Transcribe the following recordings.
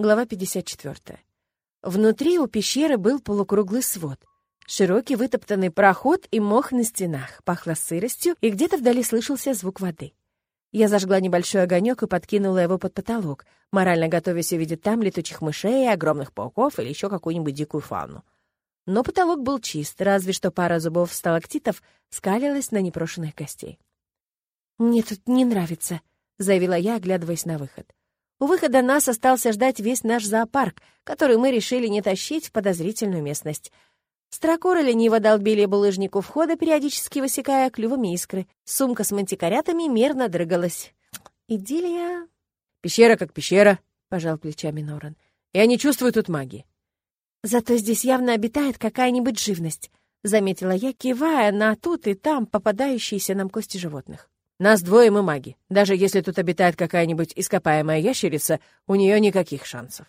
Глава 54. Внутри у пещеры был полукруглый свод. Широкий вытоптанный проход и мох на стенах. Пахло сыростью, и где-то вдали слышался звук воды. Я зажгла небольшой огонек и подкинула его под потолок, морально готовясь увидеть там летучих мышей, огромных пауков или еще какую-нибудь дикую фауну. Но потолок был чист, разве что пара зубов сталактитов скалилась на непрошенных гостей. «Мне тут не нравится», — заявила я, оглядываясь на выход. У выхода нас остался ждать весь наш зоопарк, который мы решили не тащить в подозрительную местность — Строкоры лениво долбили булыжнику входа, периодически высекая клювами искры. Сумка с мантикорятами мерно дрыгалась. Идиллия... «Пещера как пещера», — пожал плечами Норан. «Я не чувствую тут магии». «Зато здесь явно обитает какая-нибудь живность», — заметила я, кивая на тут и там попадающиеся нам кости животных. «Нас двое, мы маги. Даже если тут обитает какая-нибудь ископаемая ящерица, у нее никаких шансов».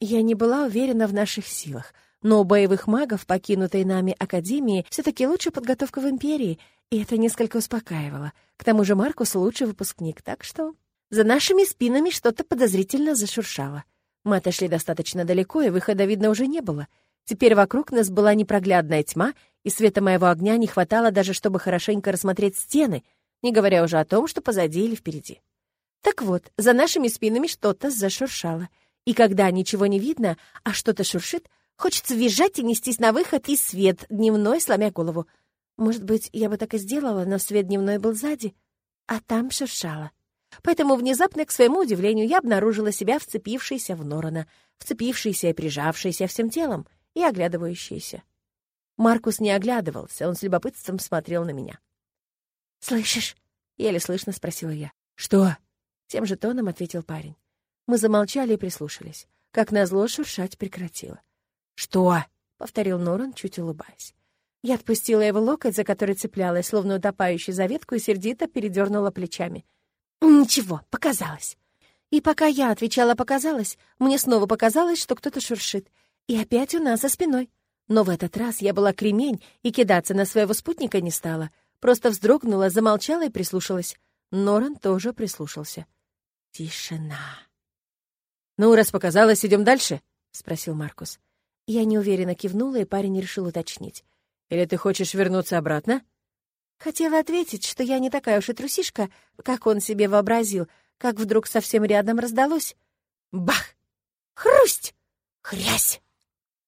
Я не была уверена в наших силах — но у боевых магов, покинутой нами Академии, все-таки лучше подготовка в Империи, и это несколько успокаивало. К тому же Маркус лучший выпускник, так что... За нашими спинами что-то подозрительно зашуршало. Мы отошли достаточно далеко, и выхода, видно, уже не было. Теперь вокруг нас была непроглядная тьма, и света моего огня не хватало даже, чтобы хорошенько рассмотреть стены, не говоря уже о том, что позади или впереди. Так вот, за нашими спинами что-то зашуршало. И когда ничего не видно, а что-то шуршит, Хочется визжать и нестись на выход, и свет дневной, сломя голову. Может быть, я бы так и сделала, но свет дневной был сзади, а там шуршало. Поэтому внезапно, к своему удивлению, я обнаружила себя вцепившейся в Норана, вцепившейся и прижавшейся всем телом, и оглядывающейся. Маркус не оглядывался, он с любопытством смотрел на меня. «Слышишь?» — еле слышно спросила я. «Что?» — тем же тоном ответил парень. Мы замолчали и прислушались. Как назло, шуршать прекратило. «Что?» — повторил Норан, чуть улыбаясь. Я отпустила его локоть, за который цеплялась, словно утопающий за ветку, и сердито передернула плечами. «Ничего, показалось». И пока я отвечала «показалось», мне снова показалось, что кто-то шуршит. И опять у нас за спиной. Но в этот раз я была кремень и кидаться на своего спутника не стала. Просто вздрогнула, замолчала и прислушалась. Норан тоже прислушался. Тишина. «Ну, раз показалось, идем дальше?» — спросил Маркус. Я неуверенно кивнула, и парень решил уточнить. «Или ты хочешь вернуться обратно?» Хотела ответить, что я не такая уж и трусишка, как он себе вообразил, как вдруг совсем рядом раздалось. Бах! Хрусть! Хрясь!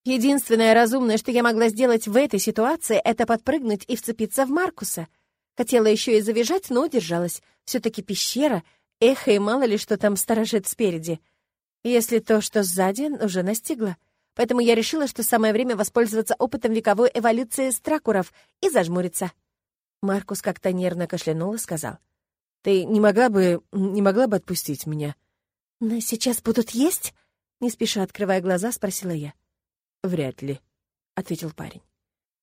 Единственное разумное, что я могла сделать в этой ситуации, это подпрыгнуть и вцепиться в Маркуса. Хотела еще и завизжать, но удержалась. Все-таки пещера, эхо и мало ли что там сторожит спереди. Если то, что сзади, уже настигло — поэтому я решила, что самое время воспользоваться опытом вековой эволюции стракуров и зажмуриться. Маркус как-то нервно кашлянул и сказал. «Ты не могла бы... не могла бы отпустить меня?» «Но сейчас будут есть?» Не спеша открывая глаза, спросила я. «Вряд ли», — ответил парень.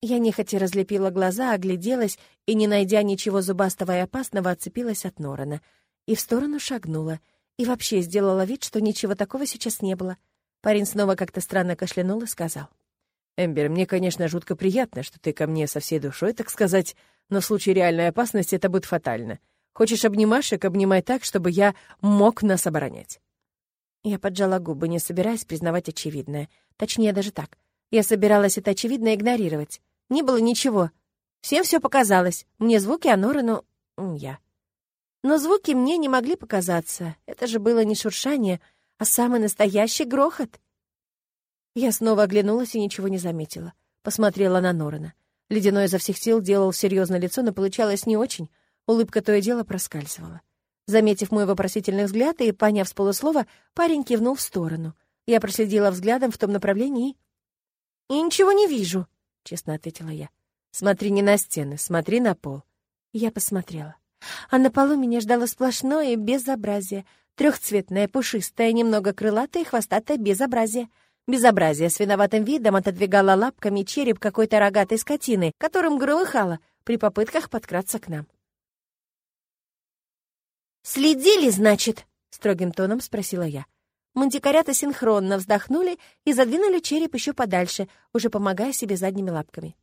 Я нехотя разлепила глаза, огляделась и, не найдя ничего зубастого и опасного, отцепилась от Норана и в сторону шагнула, и вообще сделала вид, что ничего такого сейчас не было — Парень снова как-то странно кашлянул и сказал. «Эмбер, мне, конечно, жутко приятно, что ты ко мне со всей душой, так сказать, но в случае реальной опасности это будет фатально. Хочешь обнимашек, обнимай так, чтобы я мог нас оборонять». Я поджала губы, не собираясь признавать очевидное. Точнее, даже так. Я собиралась это очевидно игнорировать. Не было ничего. Всем все показалось. Мне звуки, а Норану — я. Но звуки мне не могли показаться. Это же было не шуршание, а самый настоящий грохот. Я снова оглянулась и ничего не заметила. Посмотрела на Норана. Ледяной изо всех сил делал серьезное лицо, но получалось не очень. Улыбка то и дело проскальзывала. Заметив мой вопросительный взгляд и поняв с полуслова, парень кивнул в сторону. Я проследила взглядом в том направлении и... «И ничего не вижу», — честно ответила я. «Смотри не на стены, смотри на пол». Я посмотрела. А на полу меня ждало сплошное безобразие. Трехцветное, пушистое, немного крылатое и хвостатое безобразие. Безобразие с виноватым видом отодвигало лапками череп какой-то рогатой скотины, которым громыхало при попытках подкраться к нам. «Следили, значит?» — строгим тоном спросила я. Мантикорята синхронно вздохнули и задвинули череп еще подальше, уже помогая себе задними лапками.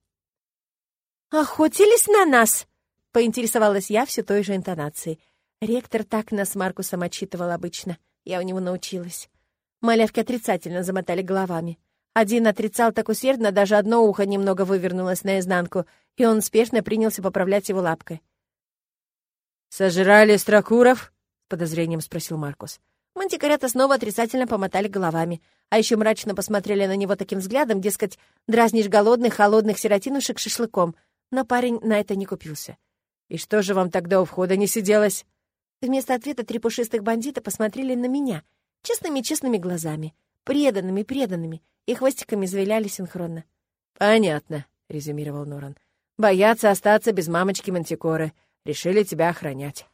«Охотились на нас?» — поинтересовалась я все той же интонацией — Ректор так нас Маркусом отчитывал обычно. Я у него научилась. Малявки отрицательно замотали головами. Один отрицал так усердно, даже одно ухо немного вывернулось наизнанку, и он спешно принялся поправлять его лапкой. «Сожрали Стракуров?» — с подозрением спросил Маркус. Мантикорята снова отрицательно помотали головами, а еще мрачно посмотрели на него таким взглядом, дескать, дразнишь голодных, холодных сиротинушек шашлыком. Но парень на это не купился. «И что же вам тогда у входа не сиделось?» Вместо ответа три пушистых бандита посмотрели на меня, честными-честными глазами, преданными-преданными, и хвостиками завиляли синхронно. «Понятно», — резюмировал Норан. «Боятся остаться без мамочки Мантикоры. Решили тебя охранять».